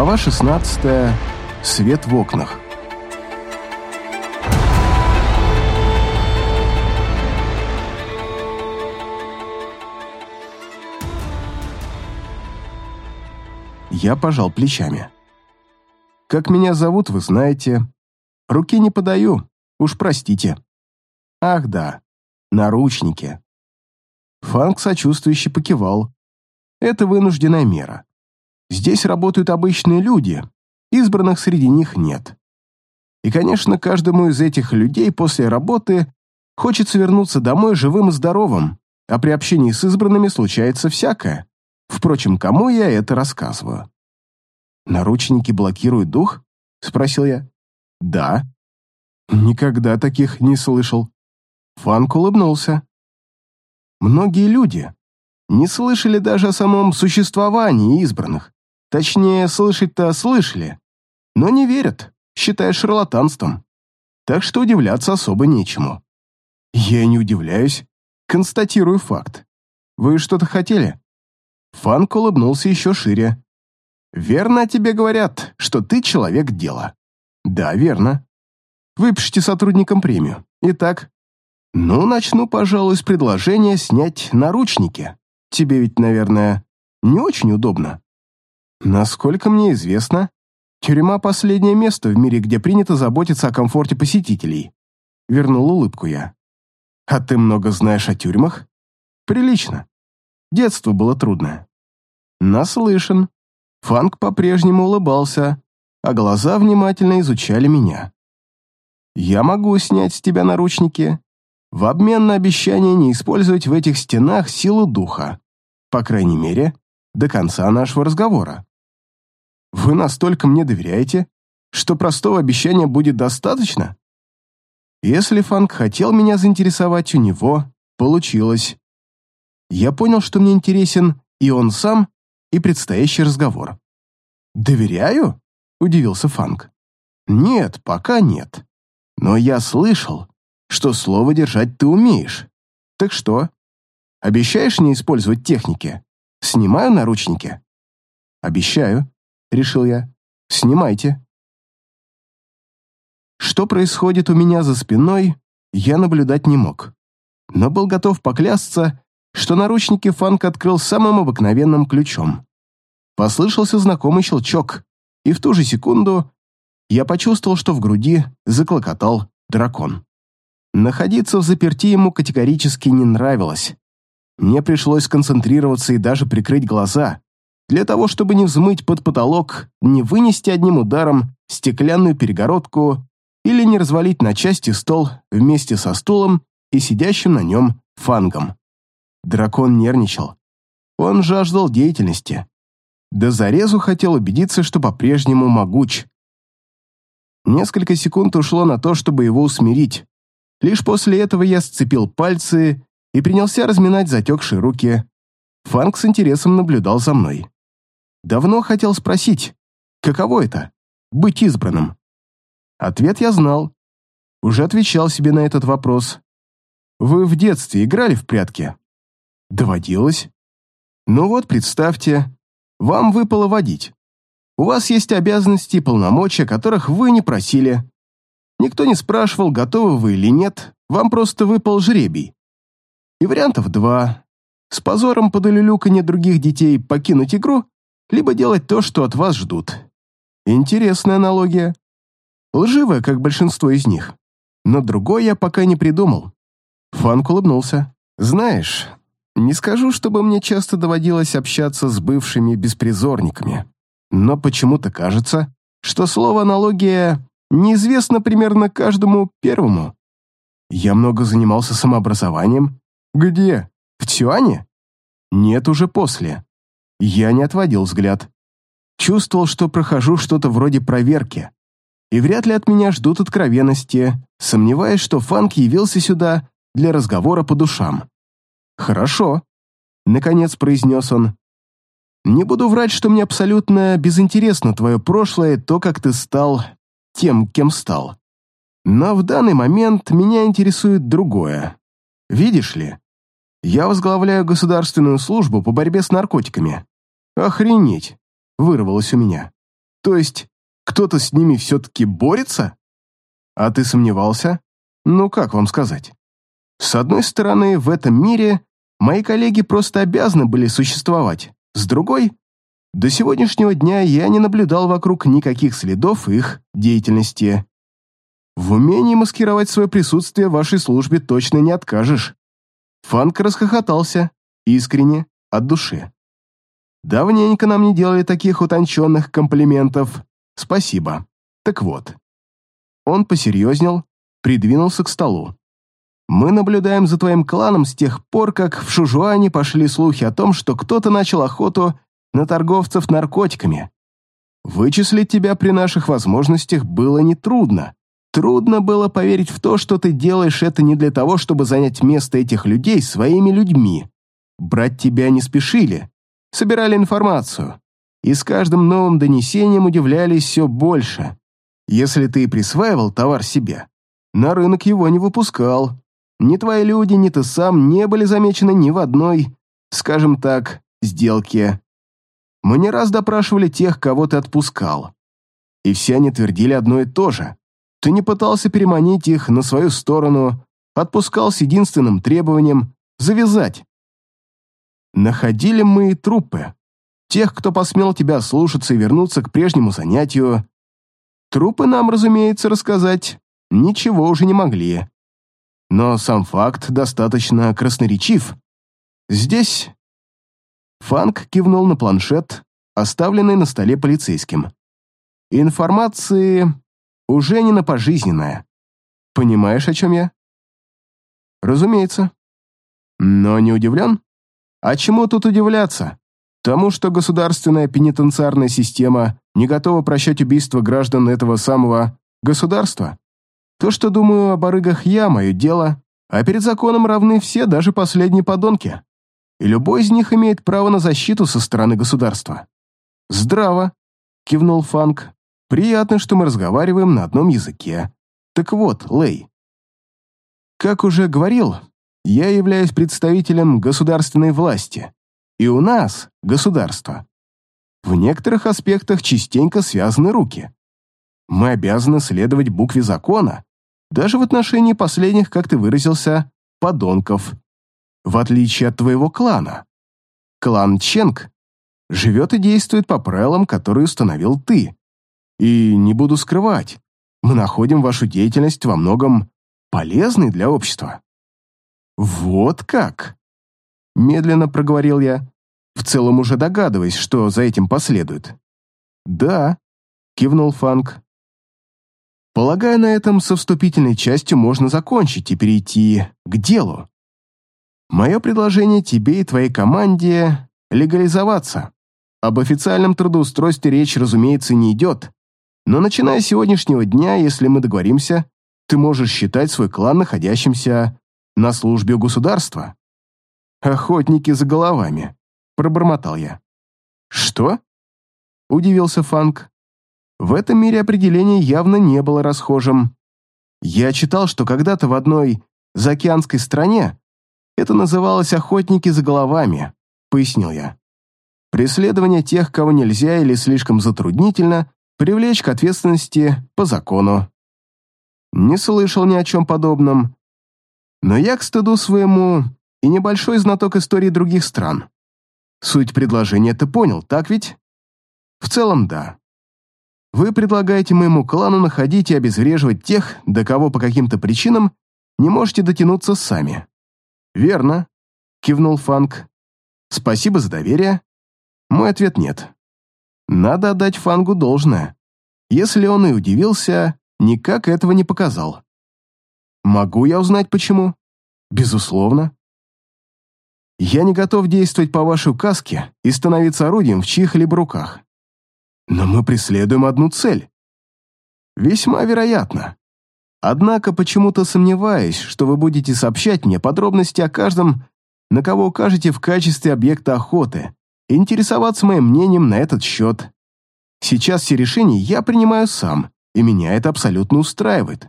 Глава 16. Свет в окнах. Я пожал плечами. Как меня зовут, вы знаете. Руки не подаю, уж простите. Ах да, наручники. Фанк сочувствующе покивал. Это вынужденная мера. Здесь работают обычные люди, избранных среди них нет. И, конечно, каждому из этих людей после работы хочется вернуться домой живым и здоровым, а при общении с избранными случается всякое. Впрочем, кому я это рассказываю? «Наручники блокируют дух?» — спросил я. «Да». «Никогда таких не слышал». Фанк улыбнулся. «Многие люди не слышали даже о самом существовании избранных. Точнее, слышать-то слышали, но не верят, считая шарлатанством. Так что удивляться особо нечему. Я не удивляюсь, констатирую факт. Вы что-то хотели? Фанк улыбнулся еще шире. «Верно тебе говорят, что ты человек дела». «Да, верно. Выпишите сотрудникам премию. Итак, ну, начну, пожалуй, с предложения снять наручники. Тебе ведь, наверное, не очень удобно». Насколько мне известно, тюрьма — последнее место в мире, где принято заботиться о комфорте посетителей. Вернул улыбку я. А ты много знаешь о тюрьмах? Прилично. Детство было трудное. Наслышан. Фанк по-прежнему улыбался, а глаза внимательно изучали меня. Я могу снять с тебя наручники в обмен на обещание не использовать в этих стенах силу духа. По крайней мере, до конца нашего разговора. Вы настолько мне доверяете, что простого обещания будет достаточно? Если Фанк хотел меня заинтересовать, у него получилось. Я понял, что мне интересен и он сам, и предстоящий разговор. «Доверяю?» — удивился Фанк. «Нет, пока нет. Но я слышал, что слово держать ты умеешь. Так что? Обещаешь не использовать техники? Снимаю наручники?» «Обещаю», — решил я. «Снимайте». Что происходит у меня за спиной, я наблюдать не мог. Но был готов поклясться, что наручники Фанк открыл самым обыкновенным ключом. Послышался знакомый щелчок, и в ту же секунду я почувствовал, что в груди заклокотал дракон. Находиться в заперти ему категорически не нравилось. Мне пришлось концентрироваться и даже прикрыть глаза, для того, чтобы не взмыть под потолок, не вынести одним ударом стеклянную перегородку или не развалить на части стол вместе со стулом и сидящим на нем фангом. Дракон нервничал. Он жаждал деятельности. До зарезу хотел убедиться, что по-прежнему могуч. Несколько секунд ушло на то, чтобы его усмирить. Лишь после этого я сцепил пальцы и принялся разминать затекшие руки. Фанк с интересом наблюдал за мной. Давно хотел спросить, каково это — быть избранным? Ответ я знал. Уже отвечал себе на этот вопрос. Вы в детстве играли в прятки? Доводилось. Ну вот, представьте, вам выпало водить. У вас есть обязанности и полномочия, которых вы не просили. Никто не спрашивал, готовы вы или нет, вам просто выпал жребий. И вариантов два. С позором под улюлюканье других детей покинуть игру либо делать то, что от вас ждут. Интересная аналогия. Лживая, как большинство из них. Но другой я пока не придумал. Фанк улыбнулся. «Знаешь, не скажу, чтобы мне часто доводилось общаться с бывшими беспризорниками, но почему-то кажется, что слово «аналогия» неизвестно примерно каждому первому. Я много занимался самообразованием. Где? В Тюане? Нет, уже после. Я не отводил взгляд. Чувствовал, что прохожу что-то вроде проверки. И вряд ли от меня ждут откровенности, сомневаясь, что Фанк явился сюда для разговора по душам. «Хорошо», — наконец произнес он. «Не буду врать, что мне абсолютно безинтересно твое прошлое, то, как ты стал тем, кем стал. Но в данный момент меня интересует другое. Видишь ли, я возглавляю государственную службу по борьбе с наркотиками. «Охренеть!» — вырвалось у меня. То есть, кто-то с ними все-таки борется? А ты сомневался? Ну, как вам сказать? С одной стороны, в этом мире мои коллеги просто обязаны были существовать. С другой, до сегодняшнего дня я не наблюдал вокруг никаких следов их деятельности. В умении маскировать свое присутствие в вашей службе точно не откажешь. Фанк расхохотался, искренне, от души. Давненько нам не делали таких утонченных комплиментов. Спасибо. Так вот. Он посерьезнел, придвинулся к столу. Мы наблюдаем за твоим кланом с тех пор, как в Шужуане пошли слухи о том, что кто-то начал охоту на торговцев наркотиками. Вычислить тебя при наших возможностях было нетрудно. Трудно было поверить в то, что ты делаешь это не для того, чтобы занять место этих людей своими людьми. Брать тебя не спешили, собирали информацию, и с каждым новым донесением удивлялись все больше. Если ты присваивал товар себе, на рынок его не выпускал. Ни твои люди, ни ты сам не были замечены ни в одной, скажем так, сделке. Мы не раз допрашивали тех, кого ты отпускал. И все они твердили одно и то же. Ты не пытался переманить их на свою сторону, отпускал с единственным требованием — завязать. Находили мы трупы. Тех, кто посмел тебя слушаться и вернуться к прежнему занятию. Трупы нам, разумеется, рассказать ничего уже не могли. Но сам факт достаточно красноречив. Здесь... Фанк кивнул на планшет, оставленный на столе полицейским. Информации уже не на пожизненное. Понимаешь, о чем я? Разумеется. Но не удивлен? А чему тут удивляться? Тому, что государственная пенитенциарная система не готова прощать убийства граждан этого самого государства? То, что думаю о барыгах я, мое дело, а перед законом равны все, даже последние подонки. И любой из них имеет право на защиту со стороны государства. «Здраво», — кивнул Фанк. «Приятно, что мы разговариваем на одном языке. Так вот, Лей. Как уже говорил, я являюсь представителем государственной власти, и у нас, государство, в некоторых аспектах частенько связаны руки. Мы обязаны следовать букве закона, даже в отношении последних, как ты выразился, подонков. В отличие от твоего клана. Клан Ченг живет и действует по правилам, которые установил ты. И не буду скрывать, мы находим вашу деятельность во многом полезной для общества. «Вот как?» Медленно проговорил я, в целом уже догадываясь, что за этим последует. «Да», — кивнул Фанк. «Полагаю, на этом со вступительной частью можно закончить и перейти к делу. Мое предложение тебе и твоей команде — легализоваться. Об официальном трудоустройстве речь, разумеется, не идет. Но начиная с сегодняшнего дня, если мы договоримся, ты можешь считать свой клан находящимся на службе государства. Охотники за головами, пробормотал я. Что? Удивился Фанк. В этом мире определение явно не было расхожим. Я читал, что когда-то в одной заокеанской стране это называлось «охотники за головами», пояснил я. Преследование тех, кого нельзя или слишком затруднительно привлечь к ответственности по закону. Не слышал ни о чем подобном, но я, к стыду своему, и небольшой знаток истории других стран. Суть предложения ты понял, так ведь? В целом, да. Вы предлагаете моему клану находить и обезвреживать тех, до кого по каким-то причинам не можете дотянуться сами. Верно, кивнул Фанк. Спасибо за доверие. Мой ответ нет. Надо отдать Фангу должное. Если он и удивился, никак этого не показал. Могу я узнать, почему? Безусловно. Я не готов действовать по вашей указке и становиться орудием в чьих-либо руках. Но мы преследуем одну цель. Весьма вероятно. Однако почему-то сомневаюсь, что вы будете сообщать мне подробности о каждом, на кого укажете в качестве объекта охоты, и интересоваться моим мнением на этот счет. Сейчас все решения я принимаю сам, и меня это абсолютно устраивает.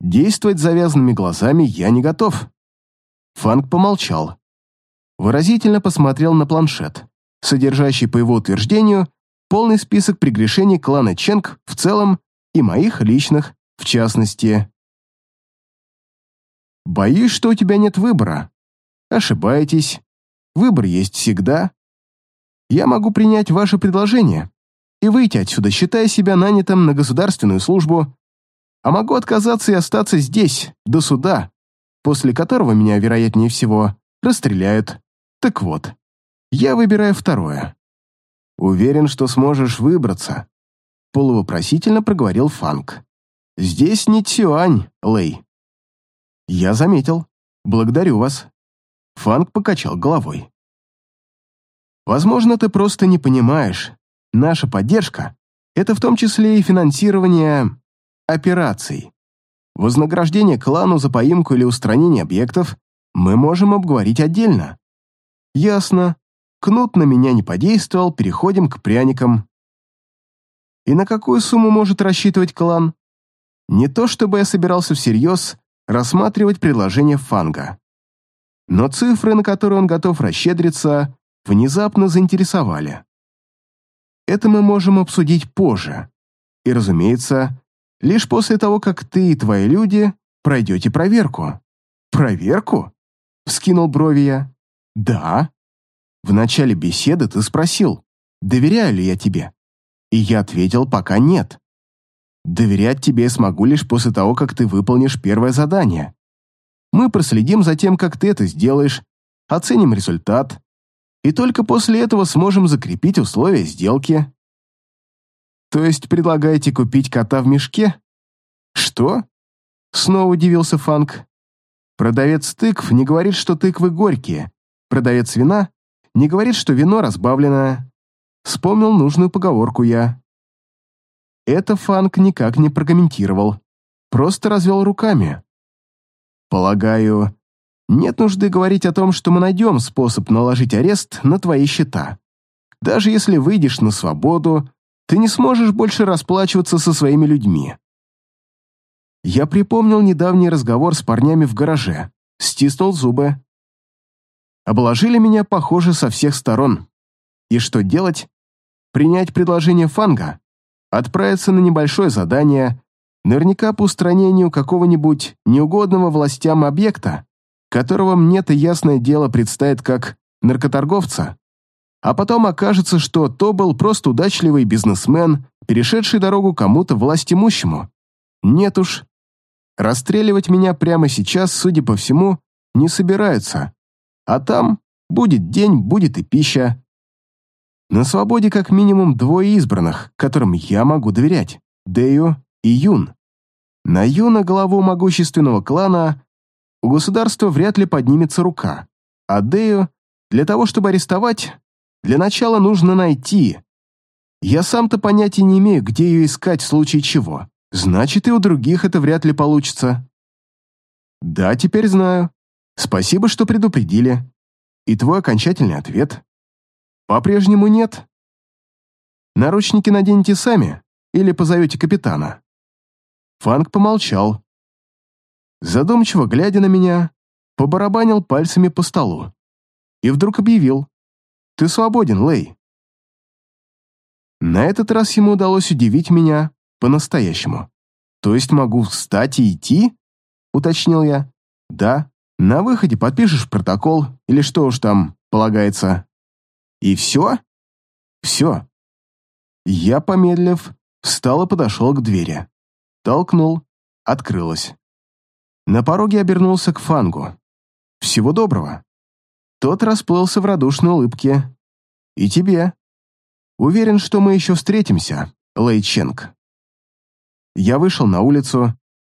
Действовать завязанными глазами я не готов. Фанк помолчал. Выразительно посмотрел на планшет, содержащий, по его утверждению, полный список прегрешений клана Ченг в целом и моих личных в частности. Боюсь, что у тебя нет выбора. Ошибаетесь. Выбор есть всегда. Я могу принять ваше предложение и выйти отсюда, считая себя нанятым на государственную службу, а могу отказаться и остаться здесь, до суда, после которого меня, вероятнее всего, расстреляют. Так вот, я выбираю второе. Уверен, что сможешь выбраться. Полувопросительно проговорил Фанк. Здесь не Цюань, Лэй. Я заметил. Благодарю вас. Фанк покачал головой. Возможно, ты просто не понимаешь. Наша поддержка — это в том числе и финансирование операций. Вознаграждение клану за поимку или устранение объектов мы можем обговорить отдельно. Ясно. Кнут на меня не подействовал, переходим к пряникам. И на какую сумму может рассчитывать клан? Не то чтобы я собирался всерьез рассматривать предложение Фанга. Но цифры, на которые он готов расщедриться, внезапно заинтересовали. Это мы можем обсудить позже. И, разумеется, лишь после того, как ты и твои люди пройдете проверку. Проверку? Вскинул брови я. Да. В начале беседы ты спросил, доверяю ли я тебе. И я ответил, пока нет. Доверять тебе смогу лишь после того, как ты выполнишь первое задание. Мы проследим за тем, как ты это сделаешь, оценим результат, и только после этого сможем закрепить условия сделки. То есть предлагаете купить кота в мешке? Что? Снова удивился Фанк. Продавец тыкв не говорит, что тыквы горькие. Продавец вина не говорит, что вино разбавленное. Вспомнил нужную поговорку я. Это Фанк никак не прокомментировал. Просто развел руками. Полагаю, нет нужды говорить о том, что мы найдем способ наложить арест на твои счета. Даже если выйдешь на свободу, ты не сможешь больше расплачиваться со своими людьми. Я припомнил недавний разговор с парнями в гараже, стиснул зубы. Обложили меня, похоже, со всех сторон. И что делать? Принять предложение Фанга? Отправиться на небольшое задание, наверняка по устранению какого-нибудь неугодного властям объекта? которого мне-то ясное дело предстоит как наркоторговца, а потом окажется, что то был просто удачливый бизнесмен, перешедший дорогу кому-то властимущему. Нет уж. Расстреливать меня прямо сейчас, судя по всему, не собираются. А там будет день, будет и пища. На свободе как минимум двое избранных, которым я могу доверять – Дэю и Юн. На Юна, главу могущественного клана, у государства вряд ли поднимется рука. А Дею, для того, чтобы арестовать, для начала нужно найти. Я сам-то понятия не имею, где ее искать в случае чего. Значит, и у других это вряд ли получится. Да, теперь знаю. Спасибо, что предупредили. И твой окончательный ответ? По-прежнему нет. Наручники наденете сами или позовете капитана? Фанк помолчал, задумчиво глядя на меня, побарабанил пальцами по столу и вдруг объявил «Ты свободен, Лэй». На этот раз ему удалось удивить меня по-настоящему. «То есть могу встать и идти?» — уточнил я. «Да, на выходе подпишешь протокол или что уж там полагается». «И все?» «Все». Я, помедлив, встал и подошел к двери. Толкнул, открылась. На пороге обернулся к Фангу. «Всего доброго». Тот расплылся в радушной улыбке. «И тебе. Уверен, что мы еще встретимся, Лэй Ченг». Я вышел на улицу,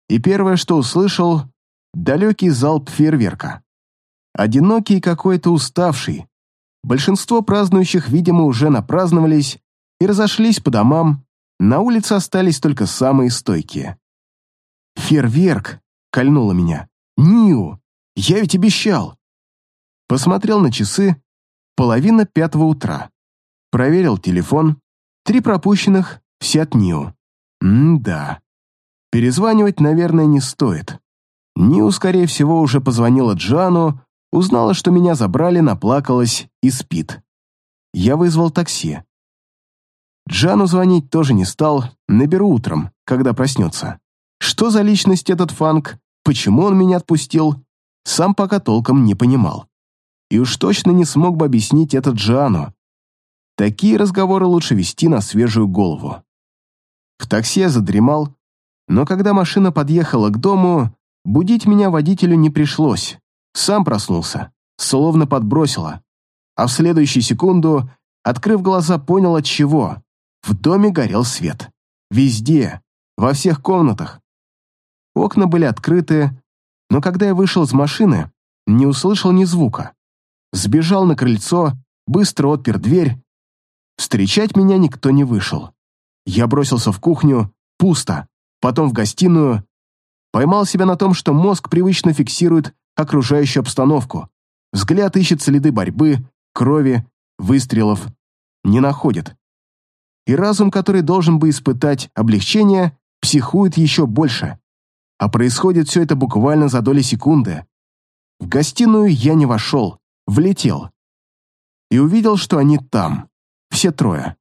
и первое, что услышал — далекий залп фейерверка. Одинокий и какой-то уставший. Большинство празднующих, видимо, уже напраздновались и разошлись по домам, на улице остались только самые стойкие. Фейерверк кольнуло меня. «Ниу! Я ведь обещал!» Посмотрел на часы. Половина пятого утра. Проверил телефон. Три пропущенных, все от Ниу. М-да. Перезванивать, наверное, не стоит. Ниу, скорее всего, уже позвонила Джану, узнала, что меня забрали, наплакалась и спит. Я вызвал такси. Джану звонить тоже не стал, наберу утром, когда проснется. Что за личность этот Фанк, почему он меня отпустил, сам пока толком не понимал. И уж точно не смог бы объяснить это Джану. Такие разговоры лучше вести на свежую голову. В такси я задремал, но когда машина подъехала к дому, будить меня водителю не пришлось. Сам проснулся, словно подбросило. А в следующую секунду, открыв глаза, понял от чего. В доме горел свет. Везде, во всех комнатах. Окна были открыты, но когда я вышел из машины, не услышал ни звука. Сбежал на крыльцо, быстро отпер дверь. Встречать меня никто не вышел. Я бросился в кухню, пусто, потом в гостиную. Поймал себя на том, что мозг привычно фиксирует окружающую обстановку. Взгляд ищет следы борьбы, крови, выстрелов. Не находит. И разум, который должен бы испытать облегчение, психует еще больше. А происходит все это буквально за доли секунды. В гостиную я не вошел, влетел. И увидел, что они там, все трое.